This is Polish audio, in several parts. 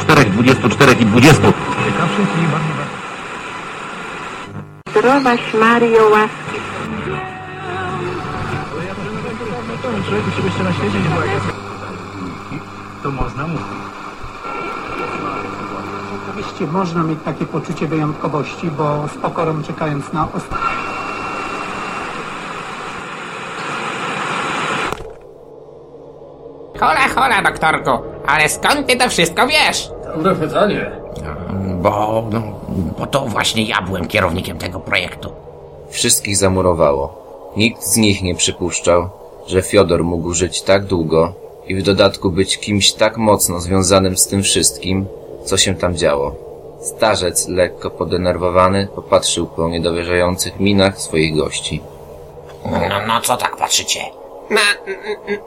4, 24 i 20. Zdrowaś Mario łaski Oczywiście można mieć takie poczucie wyjątkowości, bo z pokorą czekając na ostatnie. Hola, hola, doktorku, ale skąd ty to wszystko wiesz? Dobre pytanie. Bo, no, bo to właśnie ja byłem kierownikiem tego projektu. Wszystkich zamurowało. Nikt z nich nie przypuszczał, że Fiodor mógł żyć tak długo i w dodatku być kimś tak mocno związanym z tym wszystkim, co się tam działo. Starzec, lekko podenerwowany, popatrzył po niedowierzających minach swoich gości. No, no co tak patrzycie? No,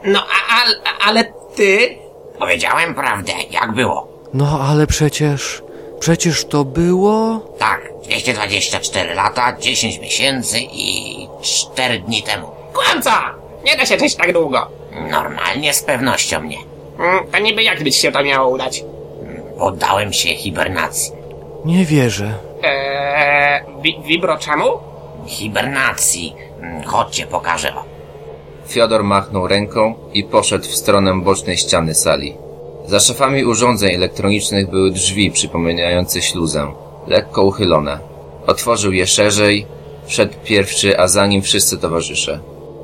no, a, a, ale ty? Powiedziałem prawdę, jak było. No ale przecież... Przecież to było... Tak, 224 lata, 10 miesięcy i 4 dni temu. Kłamca! Nie da się żyć tak długo. Normalnie z pewnością nie. Mm, To niby jak byś się to miało udać? Poddałem się hibernacji. Nie wierzę. Eee, wi wibro czemu? Hibernacji. Mm, Chodźcie, pokażę wam. Fiodor machnął ręką i poszedł w stronę bocznej ściany sali. Za szafami urządzeń elektronicznych były drzwi przypominające śluzę, lekko uchylone. Otworzył je szerzej, wszedł pierwszy, a za nim wszyscy towarzysze.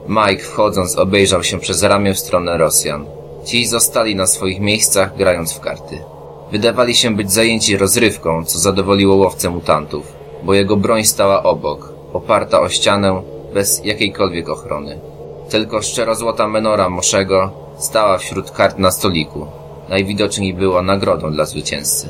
Mike wchodząc obejrzał się przez ramię w stronę Rosjan. Ci zostali na swoich miejscach grając w karty. Wydawali się być zajęci rozrywką, co zadowoliło łowcę mutantów, bo jego broń stała obok, oparta o ścianę, bez jakiejkolwiek ochrony. Tylko szczerozłota menora Moszego stała wśród kart na stoliku. Najwidoczniej była nagrodą dla zwycięzcy.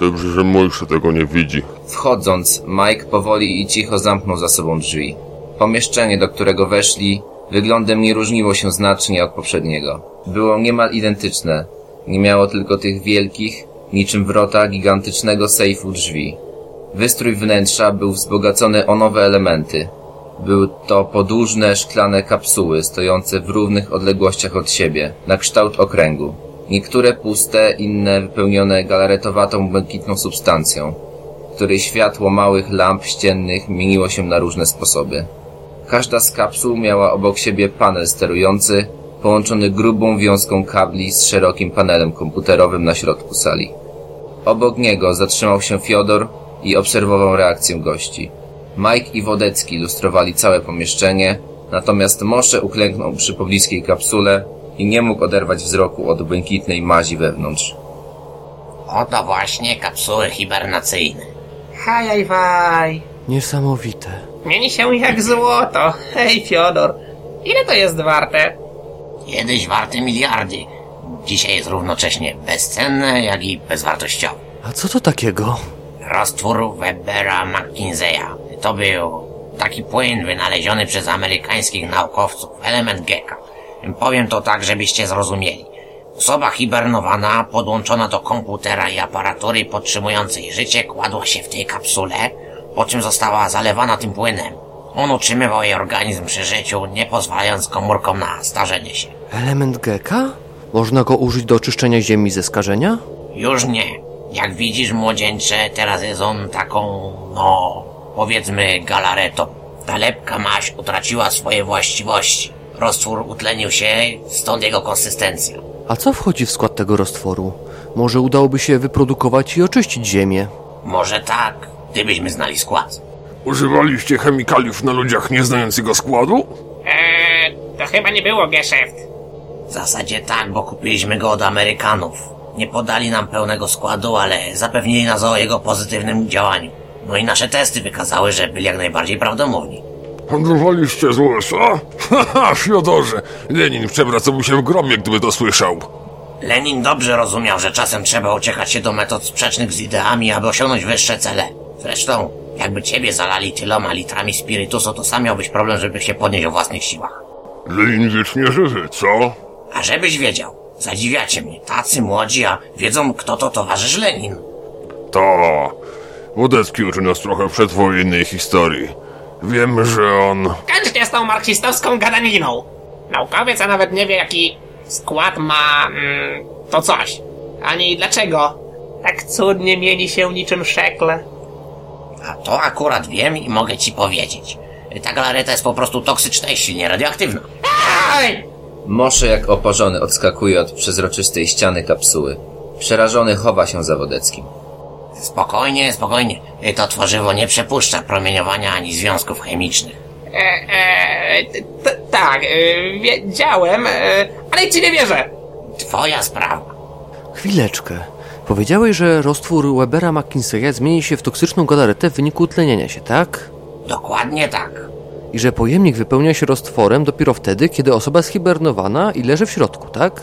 Dobrze, że Mojsze tego nie widzi. Wchodząc, Mike powoli i cicho zamknął za sobą drzwi. Pomieszczenie, do którego weszli, wyglądem nie różniło się znacznie od poprzedniego. Było niemal identyczne. Nie miało tylko tych wielkich, niczym wrota gigantycznego sejfu drzwi. Wystrój wnętrza był wzbogacony o nowe elementy. Były to podłużne, szklane kapsuły stojące w równych odległościach od siebie, na kształt okręgu. Niektóre puste, inne wypełnione galaretowatą, błękitną substancją, której światło małych lamp ściennych mieniło się na różne sposoby. Każda z kapsuł miała obok siebie panel sterujący, połączony grubą wiązką kabli z szerokim panelem komputerowym na środku sali. Obok niego zatrzymał się Fiodor i obserwował reakcję gości. Mike i Wodecki lustrowali całe pomieszczenie, natomiast Mosze uklęknął przy pobliskiej kapsule i nie mógł oderwać wzroku od błękitnej mazi wewnątrz. Oto właśnie kapsuły hibernacyjne. Hajaj waj. Niesamowite. Mieni się jak złoto. Hej, Fiodor. Ile to jest warte? Kiedyś warte miliardy. Dzisiaj jest równocześnie bezcenne, jak i bezwartościowe. A co to takiego? Roztwór Webera McKinseya. To był taki płyn wynaleziony przez amerykańskich naukowców, element Gecka. Powiem to tak, żebyście zrozumieli. Osoba hibernowana, podłączona do komputera i aparatury podtrzymującej życie, kładła się w tej kapsule, po czym została zalewana tym płynem. On utrzymywał jej organizm przy życiu, nie pozwalając komórkom na starzenie się. Element Geka? Można go użyć do oczyszczenia ziemi ze skażenia? Już nie. Jak widzisz, młodzieńcze, teraz jest on taką, no, powiedzmy, galaretą. Ta lepka maś utraciła swoje właściwości. Roztwór utlenił się, stąd jego konsystencja. A co wchodzi w skład tego roztworu? Może udałoby się wyprodukować i oczyścić ziemię? Może tak, gdybyśmy znali skład. Używaliście chemikaliów na ludziach nie znając jego składu? Eee, to chyba nie było geszeft. W zasadzie tak, bo kupiliśmy go od Amerykanów. Nie podali nam pełnego składu, ale zapewnili nas o jego pozytywnym działaniu. No i nasze testy wykazały, że byli jak najbardziej prawdomówni. Handlowaliście z USA? Haha, Fiodorze! Lenin przewracałby się w grobie, gdyby to słyszał. Lenin dobrze rozumiał, że czasem trzeba uciekać się do metod sprzecznych z ideami, aby osiągnąć wyższe cele. Zresztą, jakby ciebie zalali tyloma litrami spirytusu, to sam miałbyś problem, żeby się podnieść o własnych siłach. Lenin wiecznie żywy, co? A żebyś wiedział, zadziwiacie mnie, tacy młodzi, a wiedzą, kto to towarzysz Lenin. Ta. Wodecki uczy nas trochę przedwojennej historii. Wiem, że on... Kończcie z tą marksistowską gadaniną. Naukowiec, a nawet nie wie, jaki skład ma mm, to coś. Ani dlaczego. Tak cudnie mieli się niczym szekle. A to akurat wiem i mogę ci powiedzieć. Ta galareta jest po prostu toksyczna i silnie radioaktywna. Aj! Mosze jak oporzony odskakuje od przezroczystej ściany kapsuły. Przerażony chowa się za Wodeckim. Spokojnie, spokojnie. To tworzywo nie przepuszcza promieniowania ani związków chemicznych. E, e, t- tak, e, wiedziałem, e, ale ci nie wierzę. Twoja sprawa. Chwileczkę. Powiedziałeś, że roztwór Webera McKinseya zmieni się w toksyczną galaretę w wyniku utleniania się, tak? Dokładnie tak. I że pojemnik wypełnia się roztworem dopiero wtedy, kiedy osoba jest hibernowana i leży w środku, tak?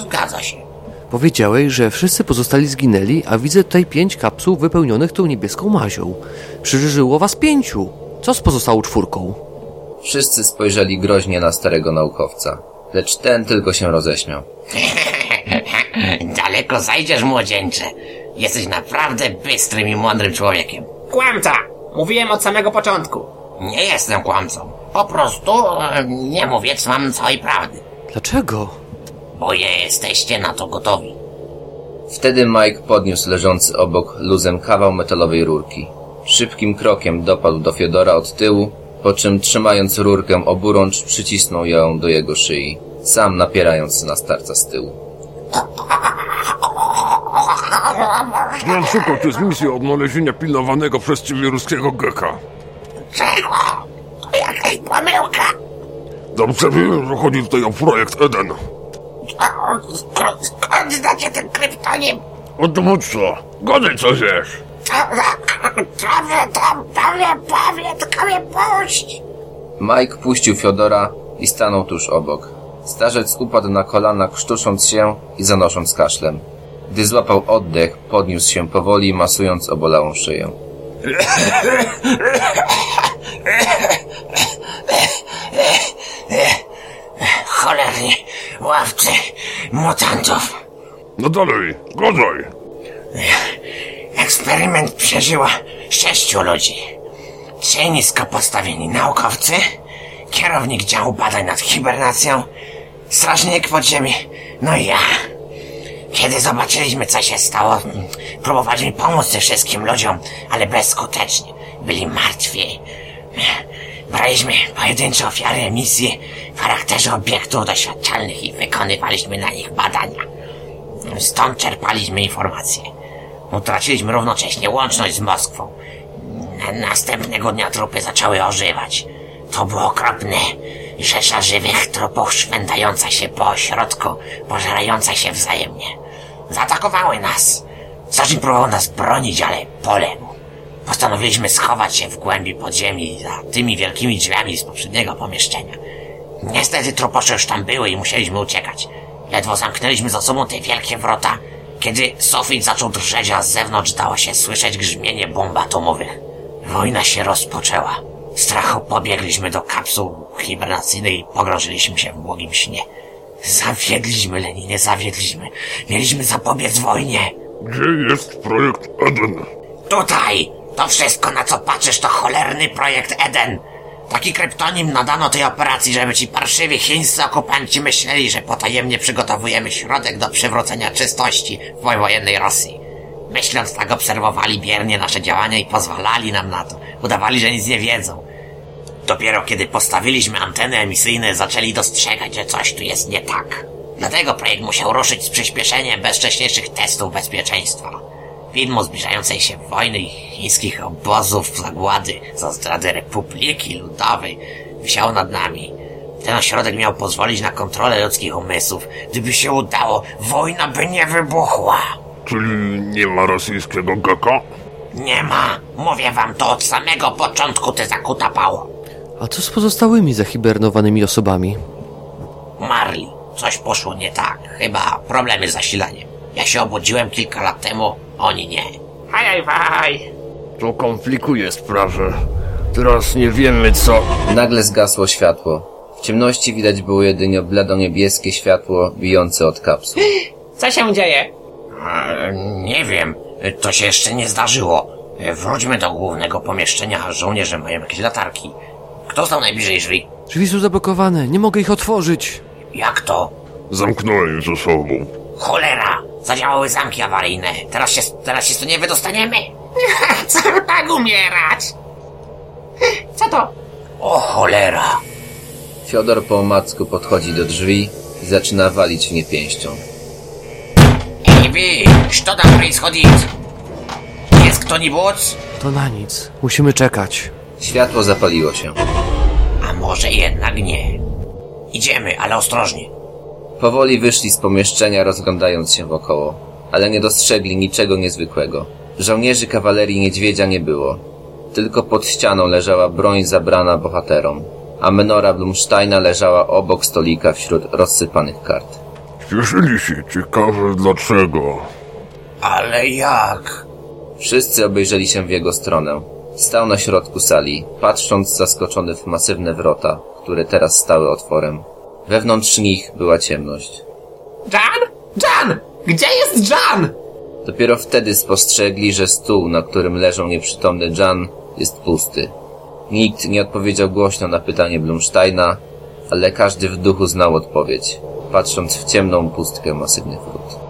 Zgadza się. Powiedziałeś, że wszyscy pozostali zginęli, a widzę tutaj pięć kapsuł wypełnionych tą niebieską mazią. Przeżyło was pięciu. Co z pozostałą czwórką? Wszyscy spojrzeli groźnie na starego naukowca. Lecz ten tylko się roześmiał. Daleko zajdziesz, młodzieńcze. Jesteś naprawdę bystrym i mądrym człowiekiem. Kłamca! Mówiłem od samego początku. Nie jestem kłamcą. Po prostu e, nie mówię wam całej prawdy. Dlaczego? Bo jesteście na to gotowi. Wtedy Mike podniósł leżący obok luzem kawał metalowej rurki. Szybkim krokiem dopadł do Fiodora od tyłu, po czym trzymając rurkę oburącz przycisnął ją do jego szyi, sam napierając na starca z tyłu. To jest misja odnalezienia pilnowanego przez ciebie ruskiego geka. Czego? To jakaś pomyłka. Dobrze wiem, że chodzi tutaj o projekt Eden. Skąd znacie ten kryptonim? Od gadaj co wiesz. Prawie tam, prawie, prawie, tylko mnie puść. Mike puścił Fiodora i stanął tuż obok. Starzec upadł na kolana, krztusząc się i zanosząc kaszlem. Gdy złapał oddech, podniósł się powoli, masując obolałą szyję. mutantów. No dalej, gadaj. Eksperyment przeżyła sześciu ludzi. Trzej nisko postawieni naukowcy, kierownik działu badań nad hibernacją, strażnik podziemi, no i ja. Kiedy zobaczyliśmy, co się stało, próbowaliśmy pomóc tym wszystkim ludziom, ale bezskutecznie. Byli martwi. Braliśmy pojedyncze ofiary emisji w charakterze obiektów doświadczalnych i wykonywaliśmy na nich badania. Stąd czerpaliśmy informacje. Utraciliśmy równocześnie łączność z Moskwą. Na- Następnego dnia trupy zaczęły ożywać. To było okropne. Rzesza żywych trupów szwędająca się po ośrodku, pożerająca się wzajemnie. Zaatakowały nas. Strażnik próbował nas bronić, ale poległ. Postanowiliśmy schować się w głębi podziemi za tymi wielkimi drzwiami z poprzedniego pomieszczenia. Niestety truposze już tam były i musieliśmy uciekać. Ledwo zamknęliśmy za sobą te wielkie wrota, kiedy sufit zaczął drżeć, a z zewnątrz dało się słyszeć grzmienie bomb atomowych. Wojna się rozpoczęła. Strachu pobiegliśmy do kapsuł hibernacyjnej i pogrążyliśmy się w błogim śnie. Zawiedliśmy, Leninie, zawiedliśmy. Mieliśmy zapobiec wojnie. Gdzie jest projekt Eden? Tutaj! To wszystko, na co patrzysz, to cholerny projekt Eden. Taki kryptonim nadano tej operacji, żeby ci parszywi chińscy okupanci myśleli, że potajemnie przygotowujemy środek do przywrócenia czystości w wojennej Rosji. Myśląc tak obserwowali biernie nasze działania i pozwalali nam na to. Udawali, że nic nie wiedzą. Dopiero kiedy postawiliśmy anteny emisyjne, zaczęli dostrzegać, że coś tu jest nie tak. Dlatego projekt musiał ruszyć z przyspieszeniem bez wcześniejszych testów bezpieczeństwa. Widmo zbliżającej się wojny i chińskich obozów zagłady za zdradę Republiki Ludowej wisiało nad nami. Ten ośrodek miał pozwolić na kontrolę ludzkich umysłów. Gdyby się udało, wojna by nie wybuchła. Czyli nie ma rosyjskiego geka? Nie ma. Mówię wam to od samego początku, ty zakutapało. A co z pozostałymi zahibernowanymi osobami? Marli. Coś poszło nie tak. Chyba problemy z zasilaniem. Ja się obudziłem kilka lat temu, oni nie. Haj, haj. To komplikuje sprawę. Teraz nie wiemy co... Nagle zgasło światło. W ciemności widać było jedynie bledo-niebieskie światło bijące od kapsuł. Co się dzieje? E, Nie wiem, to się jeszcze nie zdarzyło. Wróćmy do głównego pomieszczenia, żołnierze mają jakieś latarki. Kto stał najbliżej drzwi? Drzwi są zablokowane, nie mogę ich otworzyć. Jak to? Zamknąłem je ze sobą. Cholera! Zadziałały zamki awaryjne. Teraz się, teraz się tu nie wydostaniemy. Co tak umierać? Co to? O cholera. Fiodor po omacku podchodzi do drzwi i zaczyna walić w nie pięścią. Ej wy, co tam происходит? Jest kto-nibuc? To na nic. Musimy czekać. Światło zapaliło się. A może jednak nie. Idziemy, ale ostrożnie. Powoli wyszli z pomieszczenia, rozglądając się wokoło, ale nie dostrzegli niczego niezwykłego. Żołnierzy kawalerii niedźwiedzia nie było. Tylko pod ścianą leżała broń zabrana bohaterom, a menora Blumsteina leżała obok stolika wśród rozsypanych kart. Śpieszyli się, ciekawe dlaczego. Ale jak? Wszyscy obejrzeli się w jego stronę. Stał na środku sali, patrząc zaskoczony w masywne wrota, które teraz stały otworem. Wewnątrz nich była ciemność. Jan? Jan! Gdzie jest Jan? Dopiero wtedy spostrzegli, że stół, na którym leżał nieprzytomny Jan, jest pusty. Nikt nie odpowiedział głośno na pytanie Blumsteina, ale każdy w duchu znał odpowiedź, patrząc w ciemną pustkę masywnych wrót.